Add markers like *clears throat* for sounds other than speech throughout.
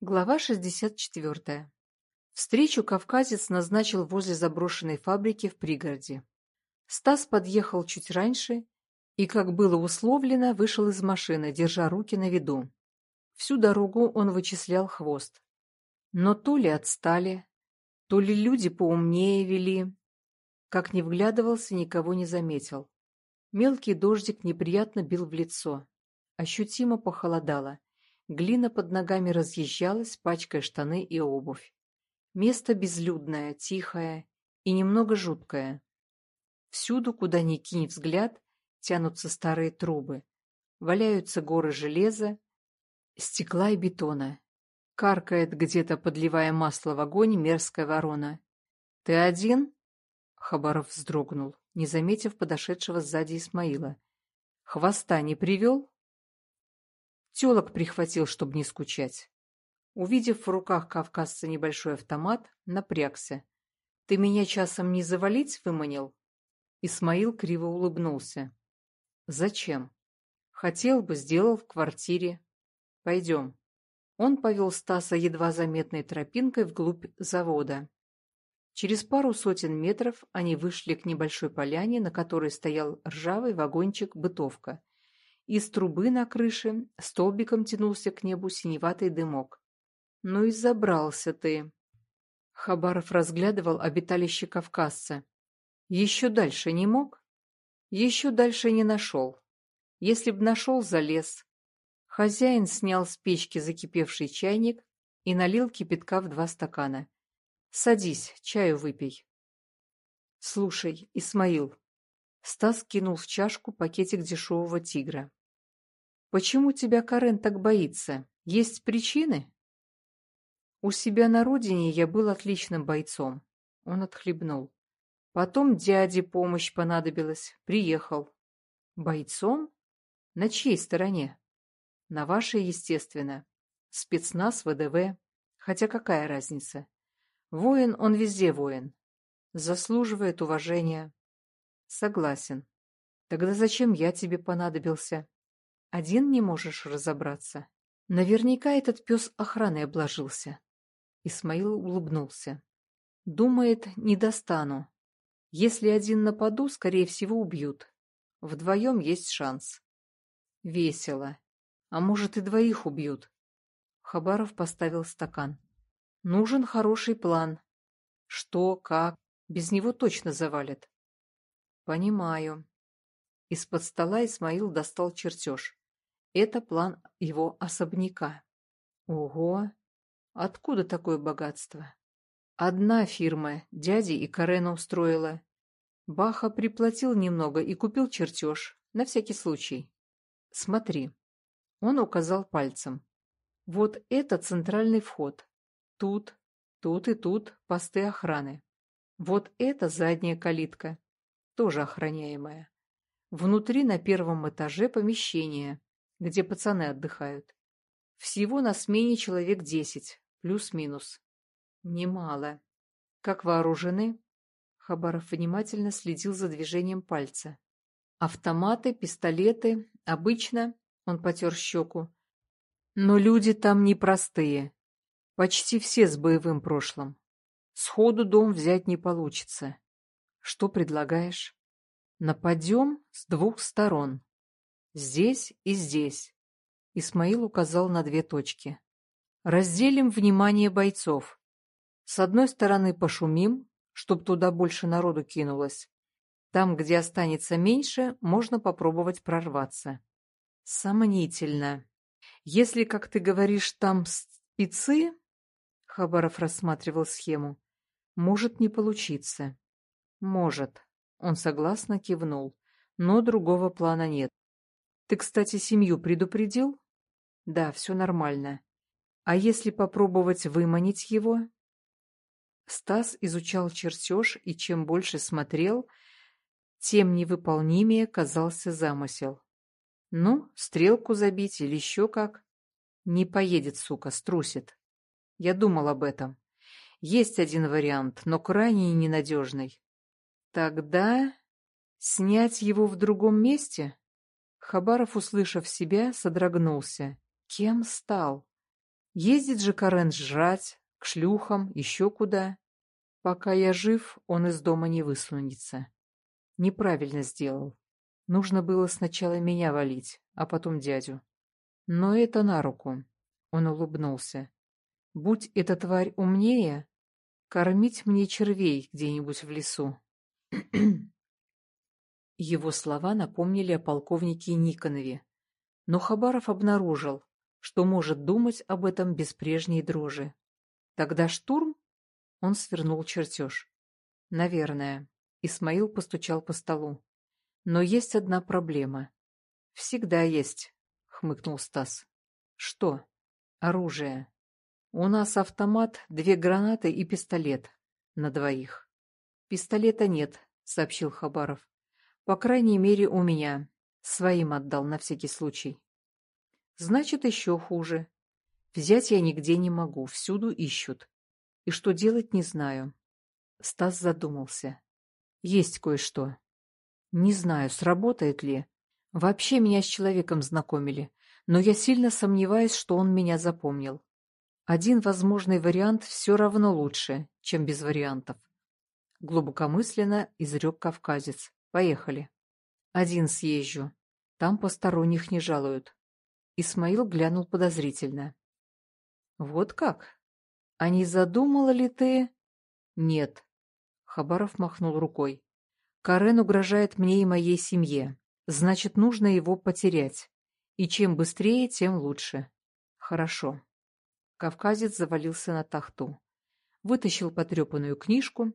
Глава 64. Встречу кавказец назначил возле заброшенной фабрики в пригороде. Стас подъехал чуть раньше и, как было условлено, вышел из машины, держа руки на виду. Всю дорогу он вычислял хвост. Но то ли отстали, то ли люди поумнее вели. Как не вглядывался, никого не заметил. Мелкий дождик неприятно бил в лицо. Ощутимо похолодало. Глина под ногами разъезжалась, пачкая штаны и обувь. Место безлюдное, тихое и немного жуткое. Всюду, куда ни кинь взгляд, тянутся старые трубы. Валяются горы железа, стекла и бетона. Каркает где-то, подливая масло в огонь, мерзкая ворона. «Ты один?» Хабаров вздрогнул, не заметив подошедшего сзади Исмаила. «Хвоста не привел?» Телок прихватил, чтобы не скучать. Увидев в руках кавказца небольшой автомат, напрягся. «Ты меня часом не завалить выманил?» Исмаил криво улыбнулся. «Зачем? Хотел бы, сделал в квартире. Пойдем». Он повел Стаса едва заметной тропинкой вглубь завода. Через пару сотен метров они вышли к небольшой поляне, на которой стоял ржавый вагончик-бытовка. Из трубы на крыше столбиком тянулся к небу синеватый дымок. «Ну и забрался ты!» Хабаров разглядывал обиталище кавказца. «Еще дальше не мог?» «Еще дальше не нашел. Если б нашел, залез». Хозяин снял с печки закипевший чайник и налил кипятка в два стакана. «Садись, чаю выпей». «Слушай, Исмаил». Стас кинул в чашку пакетик дешевого тигра. Почему тебя Карен так боится? Есть причины? У себя на родине я был отличным бойцом. Он отхлебнул. Потом дяде помощь понадобилась. Приехал. Бойцом? На чьей стороне? На вашей, естественно. Спецназ, ВДВ. Хотя какая разница? Воин, он везде воин. Заслуживает уважения. Согласен. Тогда зачем я тебе понадобился? Один не можешь разобраться. Наверняка этот пес охраной обложился. Исмаил улыбнулся. Думает, не достану. Если один нападу, скорее всего, убьют. Вдвоем есть шанс. Весело. А может, и двоих убьют. Хабаров поставил стакан. Нужен хороший план. Что, как? Без него точно завалят. Понимаю. Из-под стола Исмаил достал чертеж. Это план его особняка. Ого! Откуда такое богатство? Одна фирма дяди и Карена устроила. Баха приплатил немного и купил чертеж, на всякий случай. Смотри. Он указал пальцем. Вот это центральный вход. Тут, тут и тут посты охраны. Вот это задняя калитка, тоже охраняемая. Внутри на первом этаже помещение, где пацаны отдыхают. Всего на смене человек десять, плюс-минус. Немало. Как вооружены? Хабаров внимательно следил за движением пальца. Автоматы, пистолеты, обычно, он потер щеку. Но люди там непростые. Почти все с боевым прошлым. Сходу дом взять не получится. Что предлагаешь? Нападем с двух сторон. Здесь и здесь. Исмаил указал на две точки. Разделим внимание бойцов. С одной стороны пошумим, чтоб туда больше народу кинулось. Там, где останется меньше, можно попробовать прорваться. Сомнительно. Если, как ты говоришь, там спецы... Хабаров рассматривал схему. Может не получиться. Может. Он согласно кивнул. Но другого плана нет. Ты, кстати, семью предупредил? Да, все нормально. А если попробовать выманить его? Стас изучал чертеж, и чем больше смотрел, тем невыполнимее казался замысел. Ну, стрелку забить или еще как? Не поедет, сука, струсит. Я думал об этом. Есть один вариант, но крайне ненадежный. Тогда снять его в другом месте? Хабаров, услышав себя, содрогнулся. Кем стал? Ездит же Карен жрать, к шлюхам, еще куда. Пока я жив, он из дома не высунется. Неправильно сделал. Нужно было сначала меня валить, а потом дядю. Но это на руку. Он улыбнулся. Будь эта тварь умнее, кормить мне червей где-нибудь в лесу. *clears throat* Его слова напомнили о полковнике Никонове. Но Хабаров обнаружил, что может думать об этом без прежней дрожи. Тогда штурм? Он свернул чертеж. Наверное. Исмаил постучал по столу. Но есть одна проблема. Всегда есть, хмыкнул Стас. Что? Оружие. У нас автомат, две гранаты и пистолет. На двоих. Пистолета нет, сообщил Хабаров. По крайней мере, у меня. Своим отдал на всякий случай. Значит, еще хуже. Взять я нигде не могу, всюду ищут. И что делать, не знаю. Стас задумался. Есть кое-что. Не знаю, сработает ли. Вообще меня с человеком знакомили, но я сильно сомневаюсь, что он меня запомнил. Один возможный вариант все равно лучше, чем без вариантов. Глубокомысленно изрек кавказец. Поехали. Один съезжу. Там посторонних не жалуют. Исмаил глянул подозрительно. Вот как? А не задумала ли ты... Нет. Хабаров махнул рукой. Карен угрожает мне и моей семье. Значит, нужно его потерять. И чем быстрее, тем лучше. Хорошо. Кавказец завалился на тахту. Вытащил потрепанную книжку.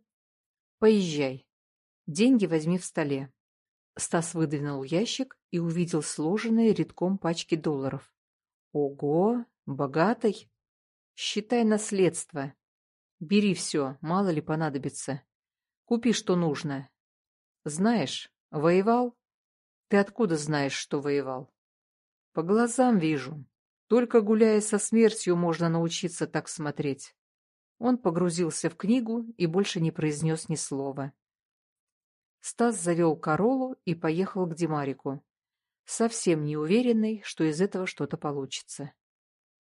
«Поезжай. Деньги возьми в столе». Стас выдвинул ящик и увидел сложенные редком пачки долларов. «Ого! Богатый! Считай наследство. Бери все, мало ли понадобится. Купи, что нужно. Знаешь, воевал? Ты откуда знаешь, что воевал? По глазам вижу. Только гуляя со смертью, можно научиться так смотреть. Он погрузился в книгу и больше не произнес ни слова. Стас завел Королу и поехал к Димарику, совсем не уверенный, что из этого что-то получится.